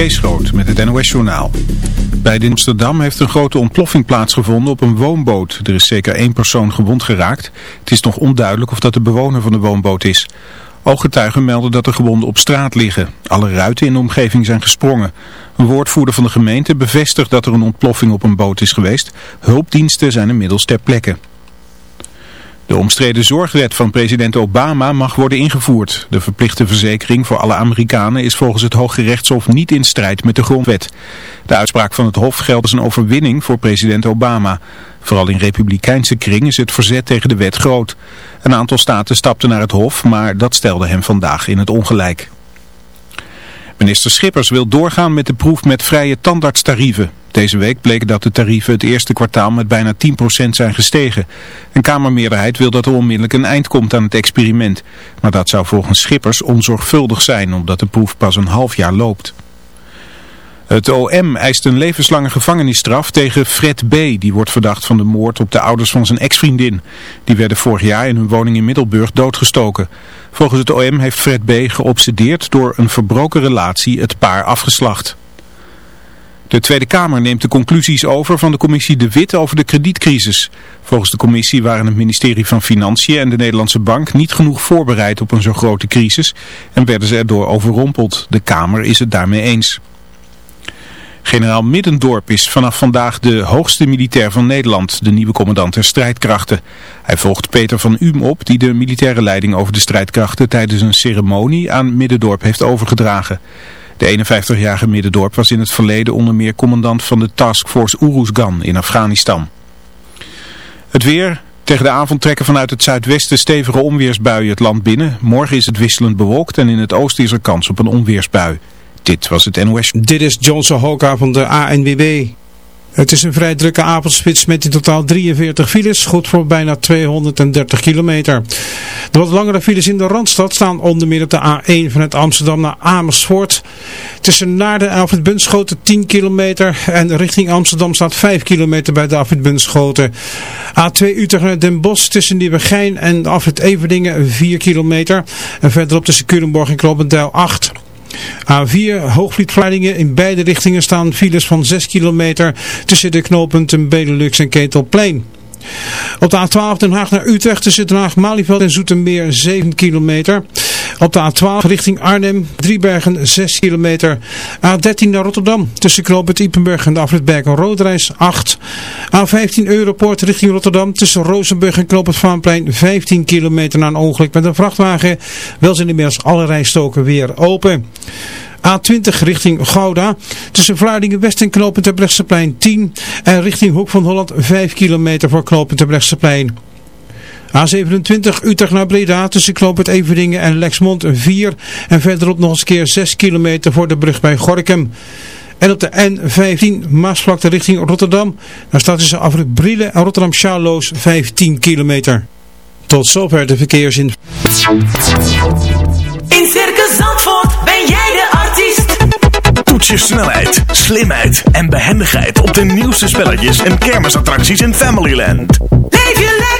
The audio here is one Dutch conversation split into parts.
Kees Groot met het NOS-journaal. Bij de Amsterdam heeft een grote ontploffing plaatsgevonden op een woonboot. Er is zeker één persoon gewond geraakt. Het is nog onduidelijk of dat de bewoner van de woonboot is. Ooggetuigen melden dat de gewonden op straat liggen. Alle ruiten in de omgeving zijn gesprongen. Een woordvoerder van de gemeente bevestigt dat er een ontploffing op een boot is geweest. Hulpdiensten zijn inmiddels ter plekke. De omstreden zorgwet van president Obama mag worden ingevoerd. De verplichte verzekering voor alle Amerikanen is volgens het Hoge Rechtshof niet in strijd met de grondwet. De uitspraak van het Hof geldt als een overwinning voor president Obama. Vooral in republikeinse kring is het verzet tegen de wet groot. Een aantal staten stapten naar het Hof, maar dat stelde hem vandaag in het ongelijk. Minister Schippers wil doorgaan met de proef met vrije tandartstarieven. Deze week bleek dat de tarieven het eerste kwartaal met bijna 10% zijn gestegen. Een Kamermeerderheid wil dat er onmiddellijk een eind komt aan het experiment. Maar dat zou volgens Schippers onzorgvuldig zijn omdat de proef pas een half jaar loopt. Het OM eist een levenslange gevangenisstraf tegen Fred B. Die wordt verdacht van de moord op de ouders van zijn ex-vriendin. Die werden vorig jaar in hun woning in Middelburg doodgestoken. Volgens het OM heeft Fred B. geobsedeerd door een verbroken relatie het paar afgeslacht. De Tweede Kamer neemt de conclusies over van de commissie De Wit over de kredietcrisis. Volgens de commissie waren het ministerie van Financiën en de Nederlandse Bank niet genoeg voorbereid op een zo grote crisis en werden ze erdoor overrompeld. De Kamer is het daarmee eens. Generaal Middendorp is vanaf vandaag de hoogste militair van Nederland, de nieuwe commandant der strijdkrachten. Hij volgt Peter van Uhm op, die de militaire leiding over de strijdkrachten tijdens een ceremonie aan Middendorp heeft overgedragen. De 51-jarige Middendorp was in het verleden onder meer commandant van de taskforce Uruzgan in Afghanistan. Het weer, tegen de avond trekken vanuit het zuidwesten stevige onweersbuien het land binnen. Morgen is het wisselend bewolkt en in het oosten is er kans op een onweersbui. Dit was het NOS. Dit is Johnson Hoka van de ANWB. Het is een vrij drukke avondspits met in totaal 43 files, goed voor bijna 230 kilometer. De wat langere files in de Randstad staan onder meer op de A1 vanuit Amsterdam naar Amersfoort. Tussen Naarden en Afrit Bunschoten 10 kilometer en richting Amsterdam staat 5 kilometer bij de Afrit Bunschoten. A2 Utrecht naar Den Bosch tussen Nieuwegein en Afrit Everdingen 4 kilometer. En verderop tussen Culemborg en Klopendijl 8 A4 hoogvlietverleidingen in beide richtingen staan files van 6 kilometer tussen de knooppunten Benelux en Ketelplein. Op de A12 Den Haag naar Utrecht tussen Den Haag, Malieveld en Zoetermeer 7 kilometer. Op de A12 richting Arnhem, Driebergen 6 kilometer. A13 naar Rotterdam tussen Knoopend Ipenburg en de afrit en Roodreis 8. A15 Europoort richting Rotterdam tussen Rozenburg en Knoopend Vaanplein 15 kilometer na een ongeluk met een vrachtwagen. Wel zijn inmiddels alle rijstoken weer open. A20 richting Gouda. Tussen Vlaardingen West en knooppunt Terbrechtseplein 10. En richting Hoek van Holland 5 kilometer voor knooppunt Terbrechtseplein. A27 Utrecht naar Breda tussen knooppunt Everdingen en Lexmond 4. En verderop nog eens keer 6 kilometer voor de brug bij Gorkum. En op de N15 Maasvlakte richting Rotterdam. Daar staat tussen Afrit Brielen en Rotterdam Charloes 15 kilometer. Tot zover de verkeersin. In Circus Zandvoort ben jij de artiest. Toets je snelheid, slimheid en behendigheid op de nieuwste spelletjes en kermisattracties in Familyland. Leef je lekker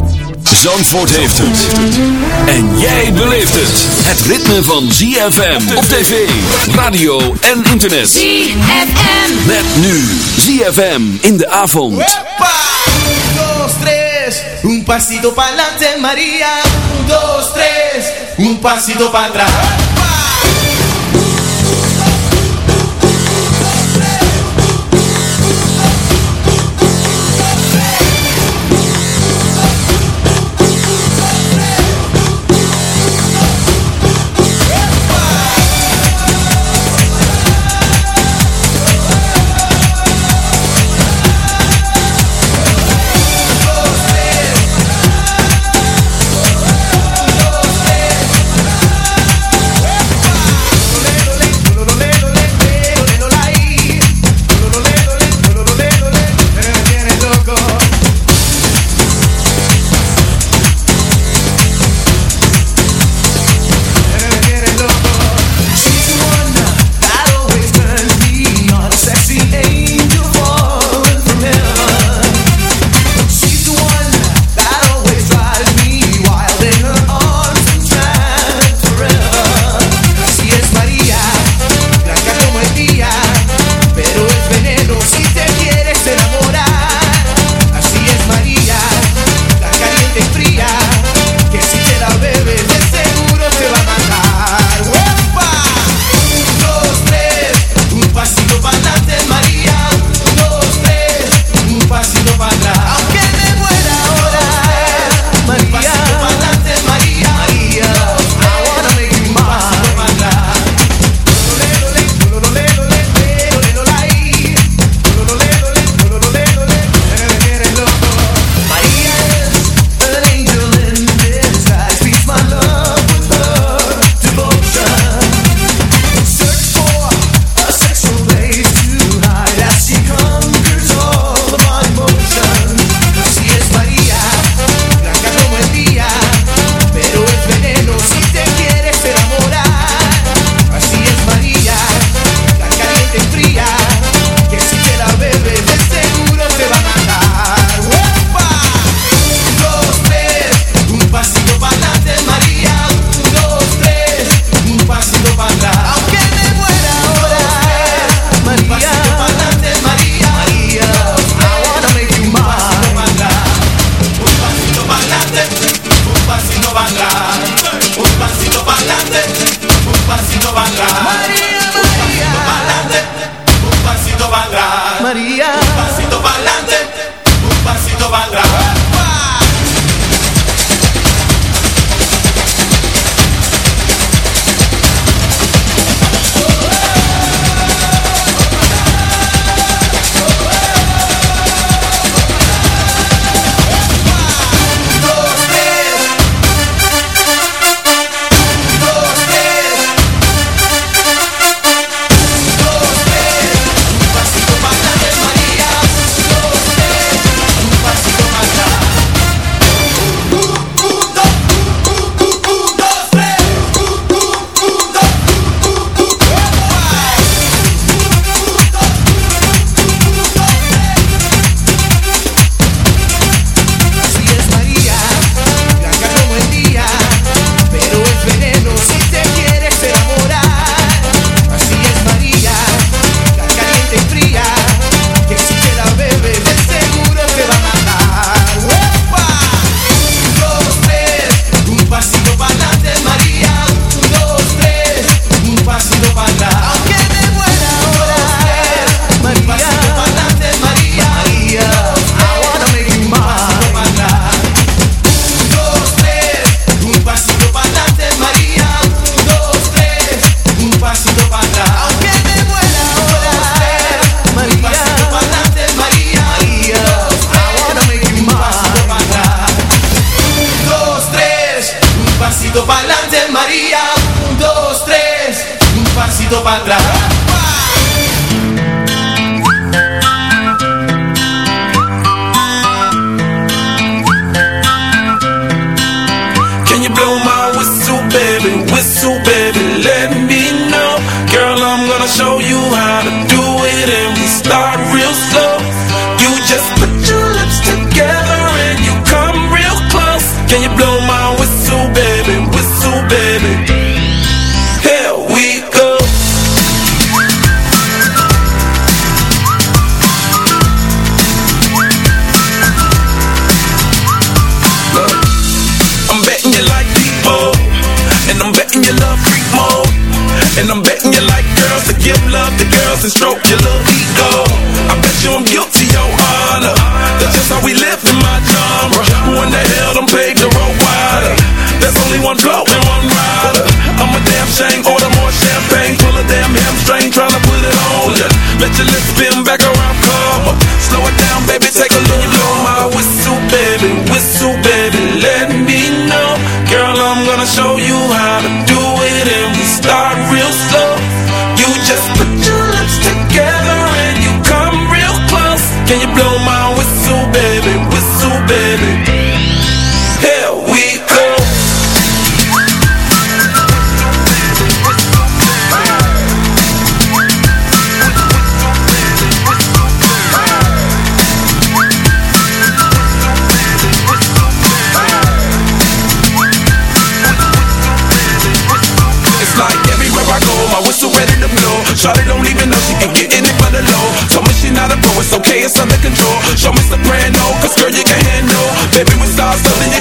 Zandvoort heeft het. En jij beleeft het. Het ritme van ZFM op tv, radio en internet. ZFM. Met nu ZFM in de avond. Dos, tres. tres, un pasito para adelante María, un, dos, tres, un pasito para atrás.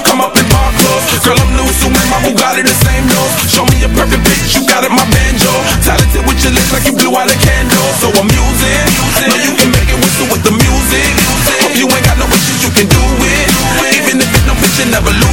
don't come up in my clothes Girl, I'm loose with my Bugatti, the same nose Show me a perfect bitch, you got it, my banjo. Talented with your lips like you blew out a candle. So I'm using, know you can make it whistle with the music. Hope you ain't got no issues, you can do it. Even if it's no bitch, you never lose.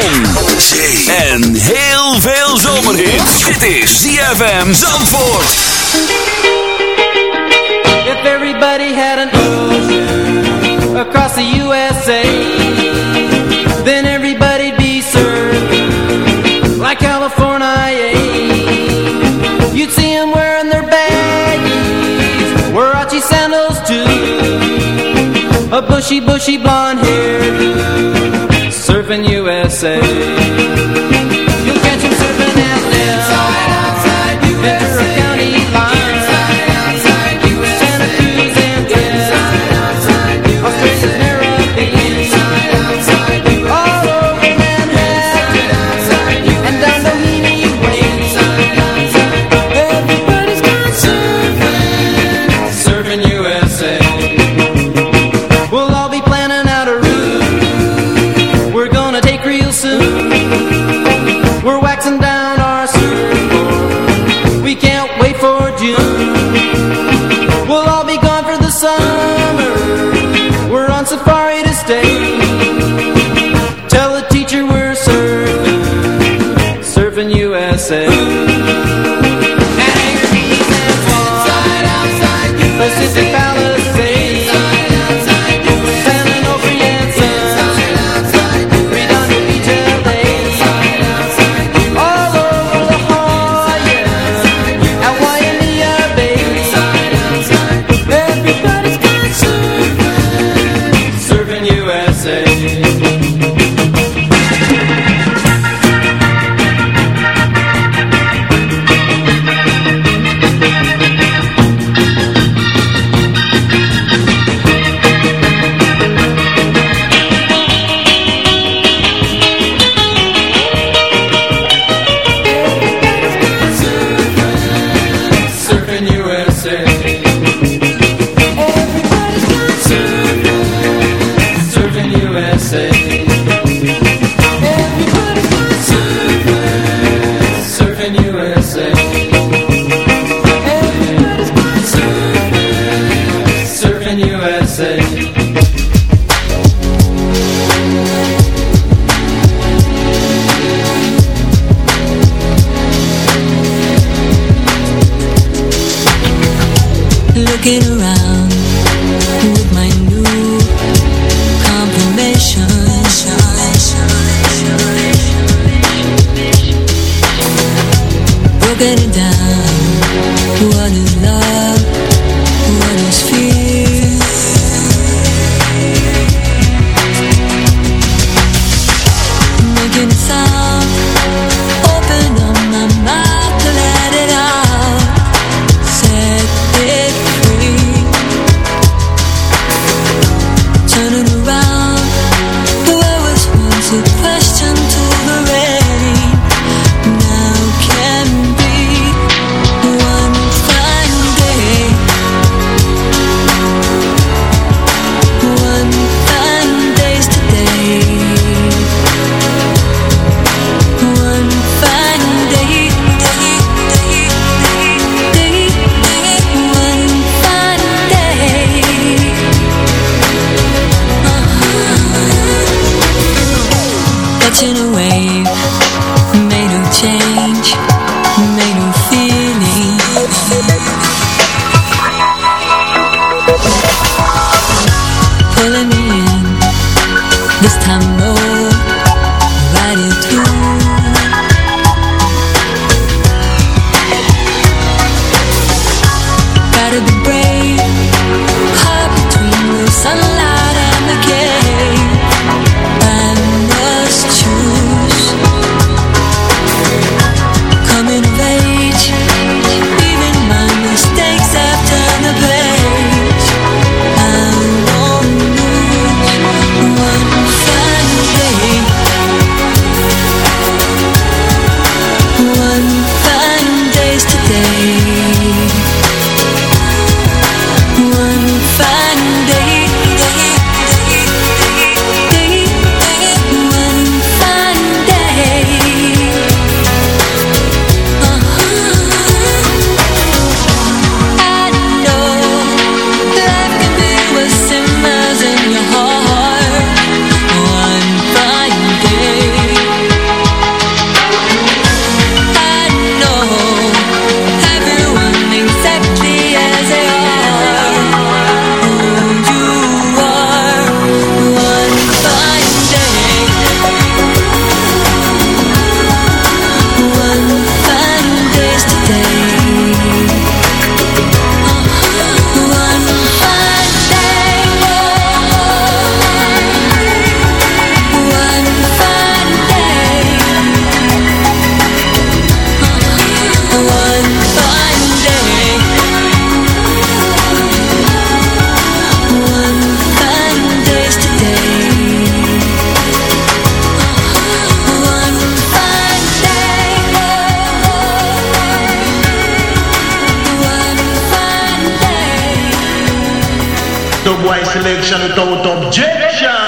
zon, zee en heel veel zomerhit. Dit is ZFM Zandvoort. If everybody had an ocean across the USA, then everybody'd be served like California. You'd see them wearing their baggies, Warachi sandals too, a bushy, bushy blonde hairdo say. Catching a wave, boy selection without objection.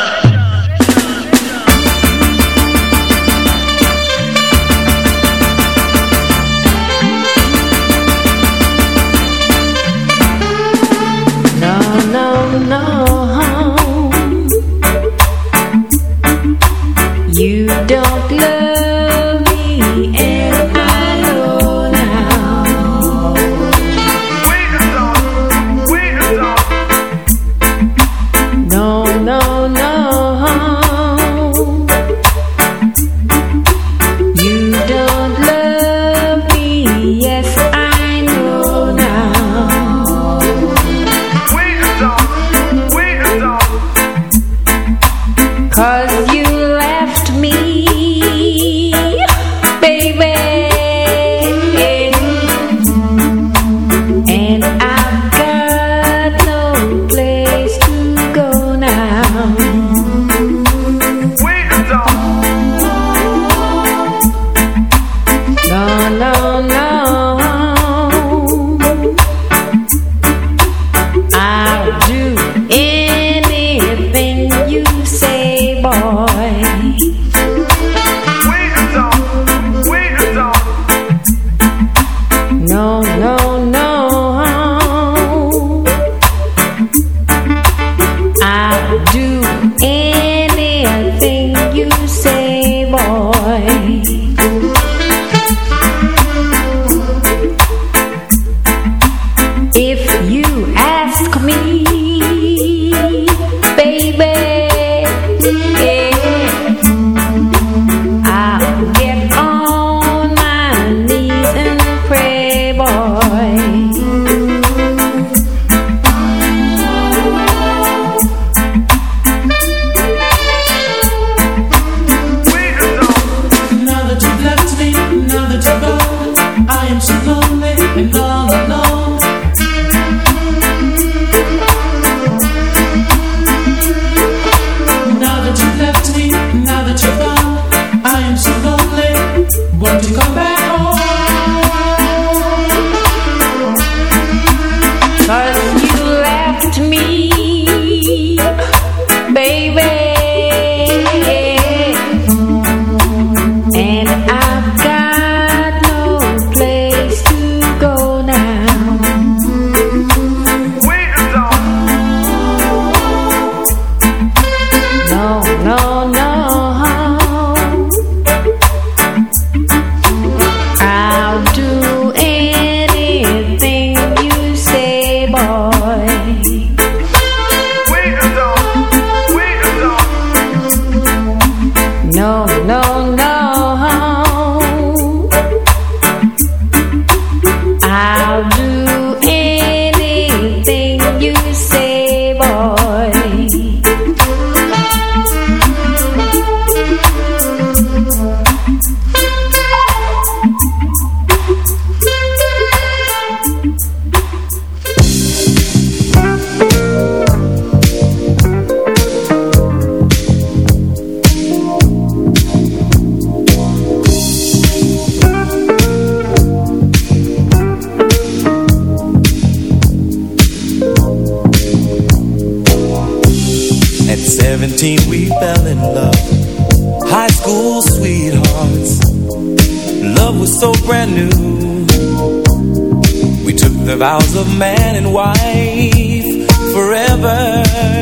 brand new. We took the vows of man and wife forever.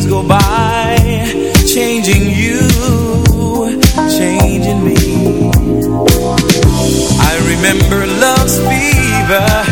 go by Changing you, changing me. I remember love's fever.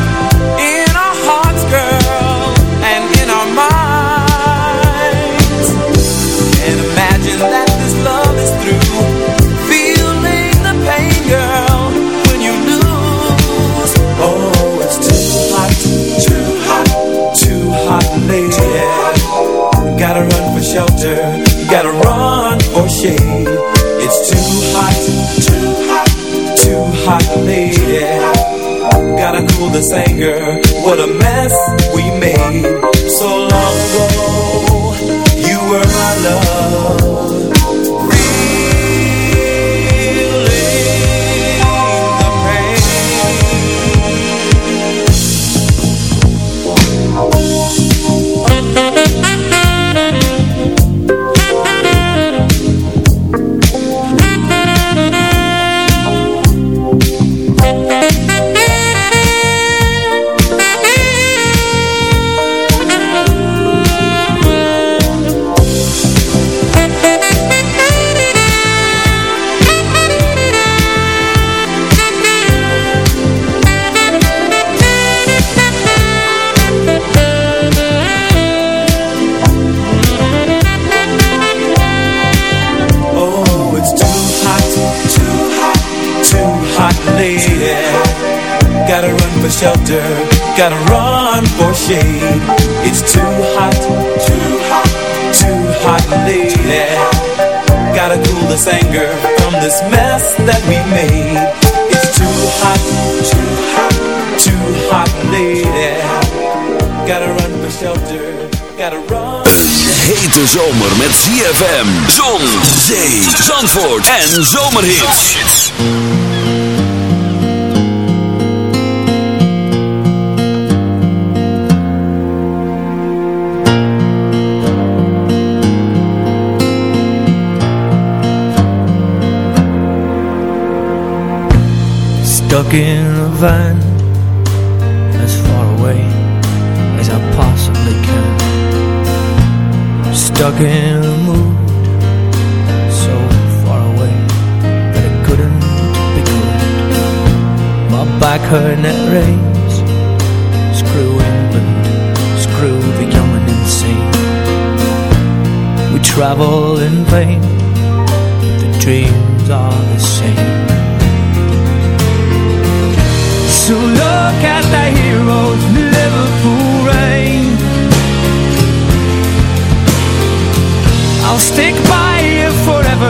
ZFM, Zon, Zee, Zandvoort en Zomerhits. Stuck in a vine travel in vain, but the dreams are the same. So look at the heroes in Liverpool rain. I'll stick by you forever.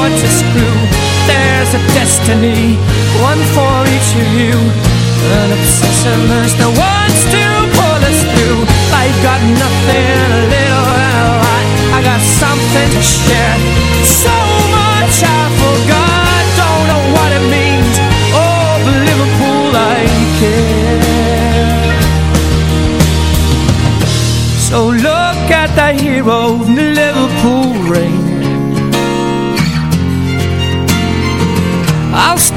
or to screw There's a destiny One for each of you. An obsession there's no one's to pull us through. I've got nothing, a little and a lot I got something to share. So much I forgot. Don't know what it means. Oh, but Liverpool I care. So look at the hero in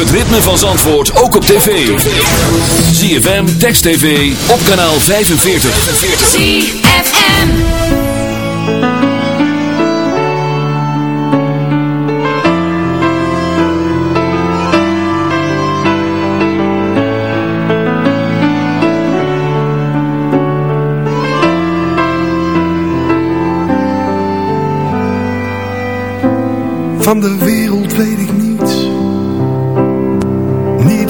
het ritme van Zandvoort ook op tv. ZFM, Text TV, op kanaal 45. ZFM. Van de wereld weet ik niets.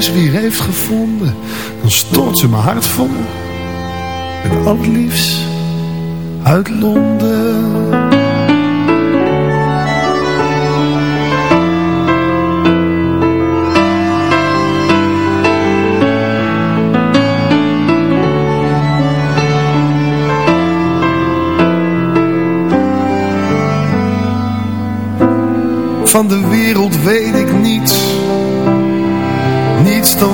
Mijn huis weer heeft gevonden, dan stort ze mijn hart vol. Met al liefst uit Londen. Van de wereld weet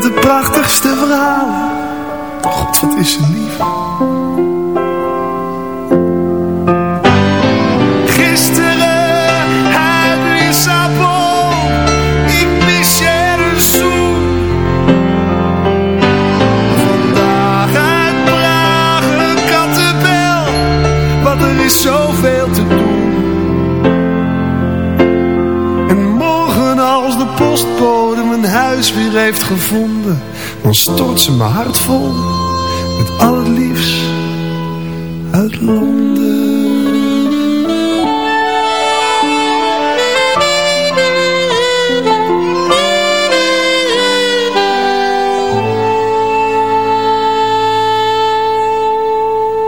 De prachtigste verhalen. God, wat is ze lief. Heeft gevonden. Dan stort ze mijn hart vol met al het liefst uit Londen.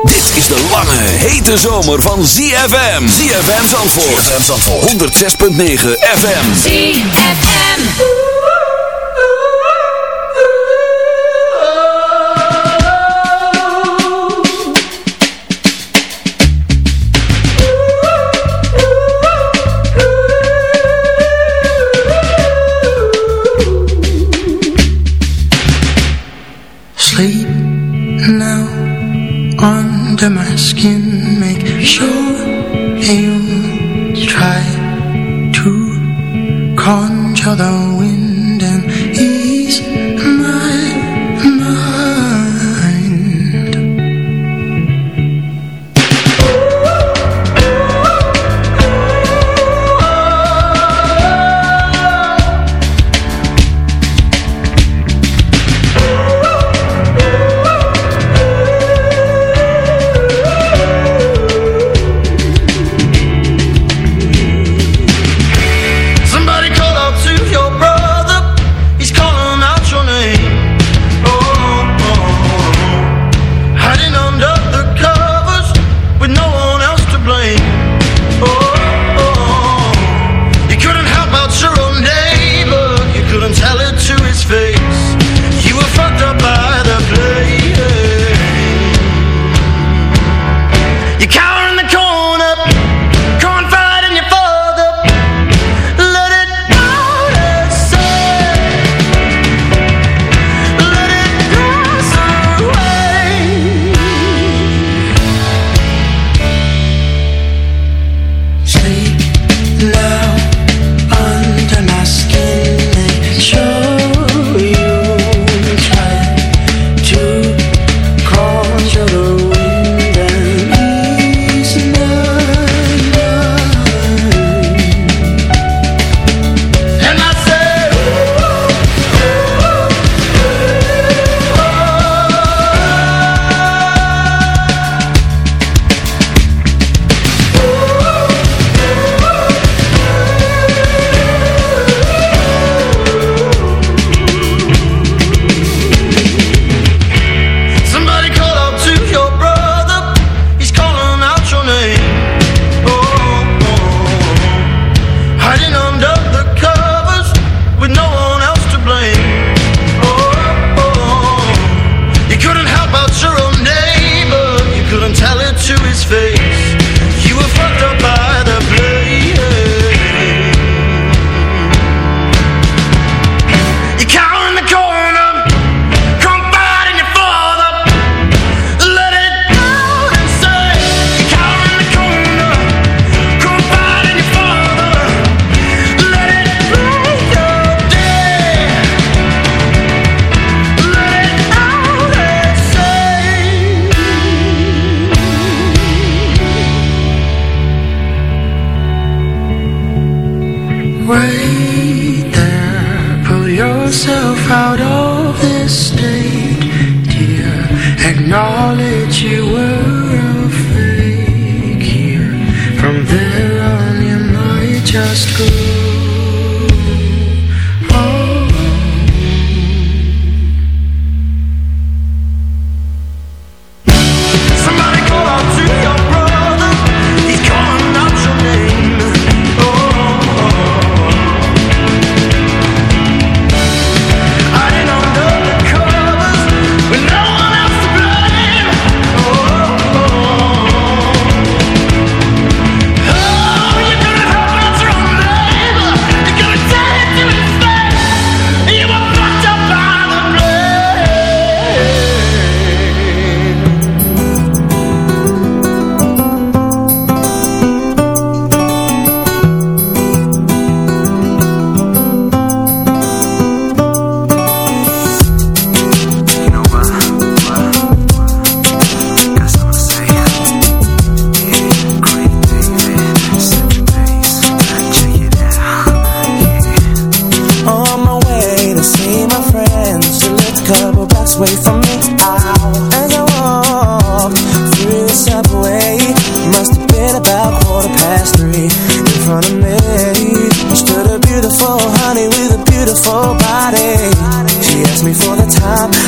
Dit is de lange, hete zomer van ZFM. ZFM Zandvoort. ZFM Zandvoort. 106.9 FM. ZFM.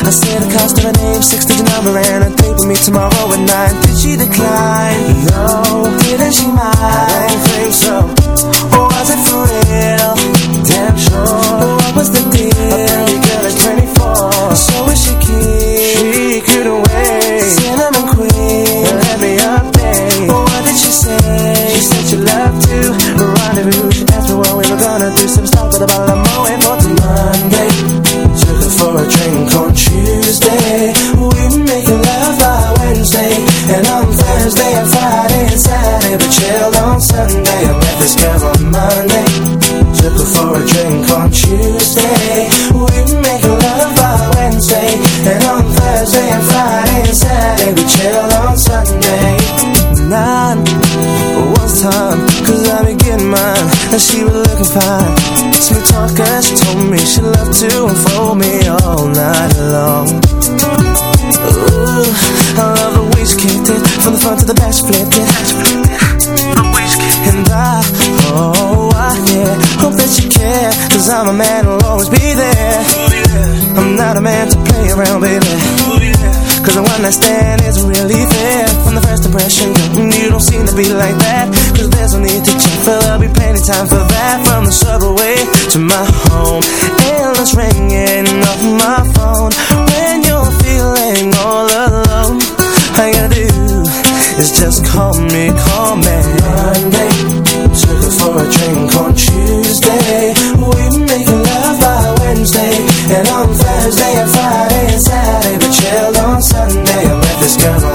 I said the cost of a name, six digit number And a date with me tomorrow at night. Did she decline? No, didn't she mind? understand it's really fair From the first impression, mm, you don't seem to be like that. Cause there's no need to check, but there'll be plenty time for that. From the subway to my home Endless ringing of my phone. this girl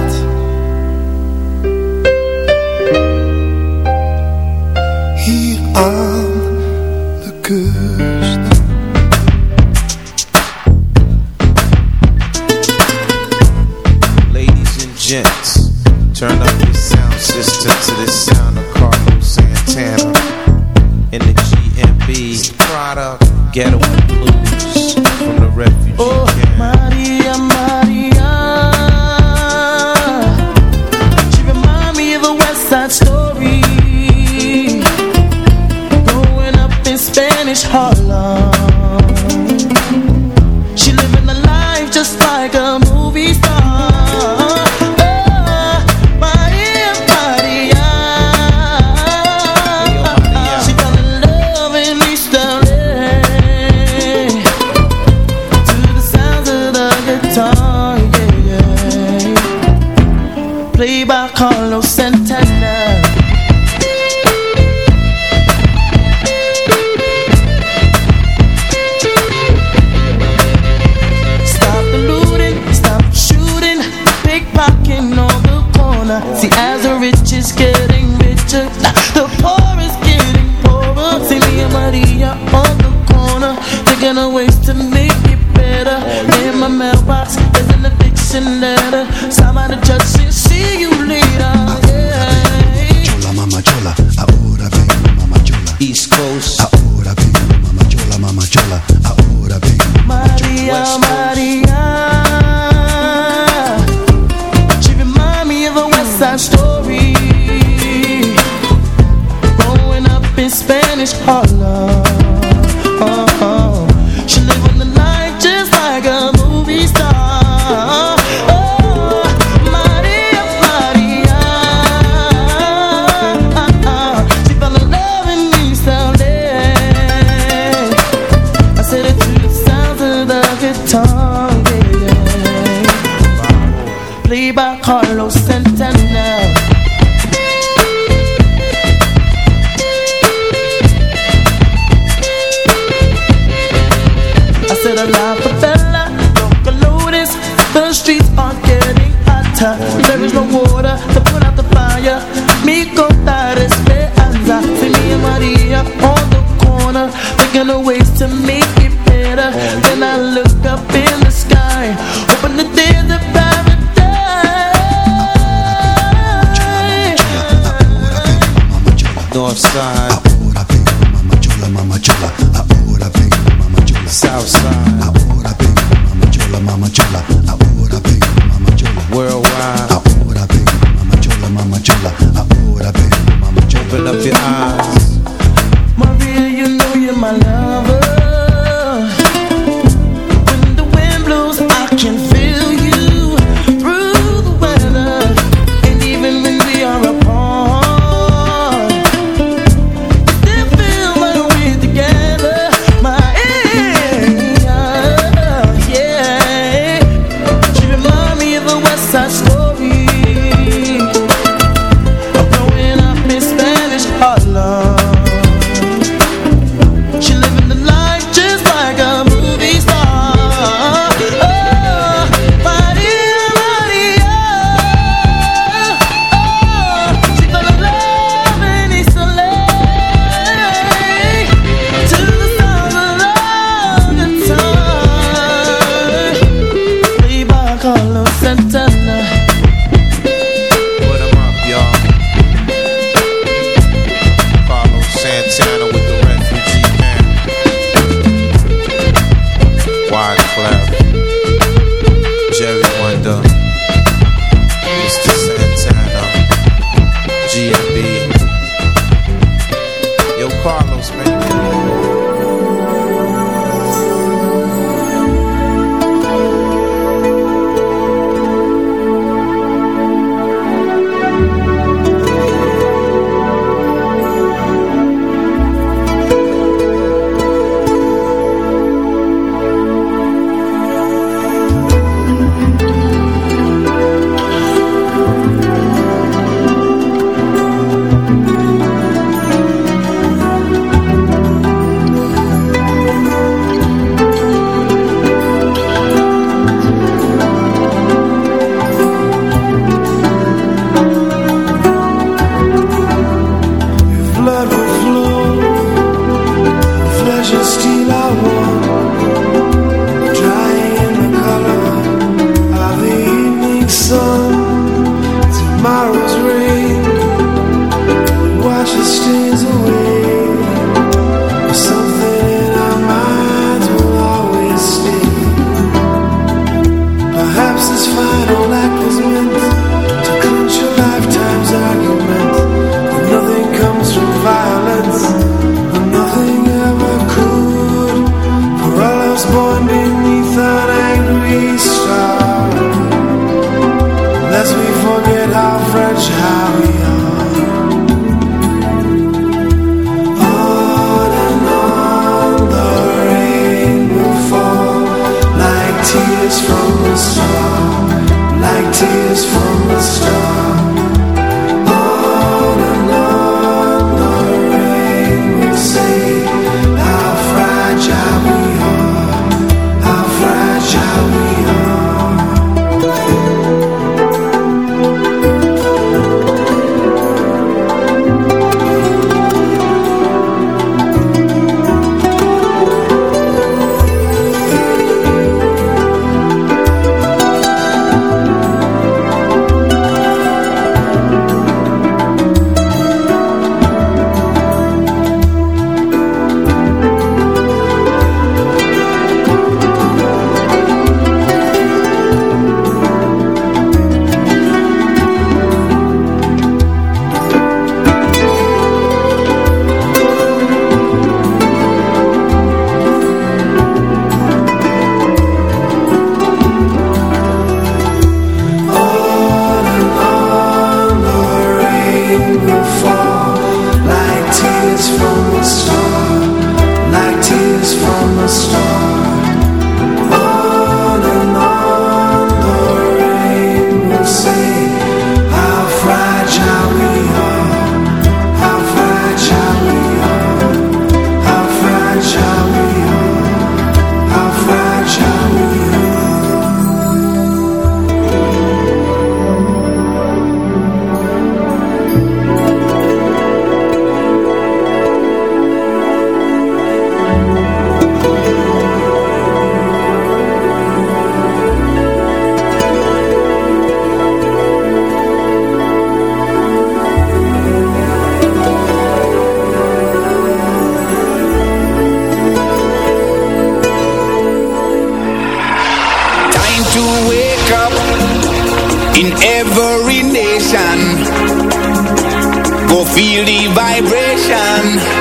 Feel the vibration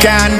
can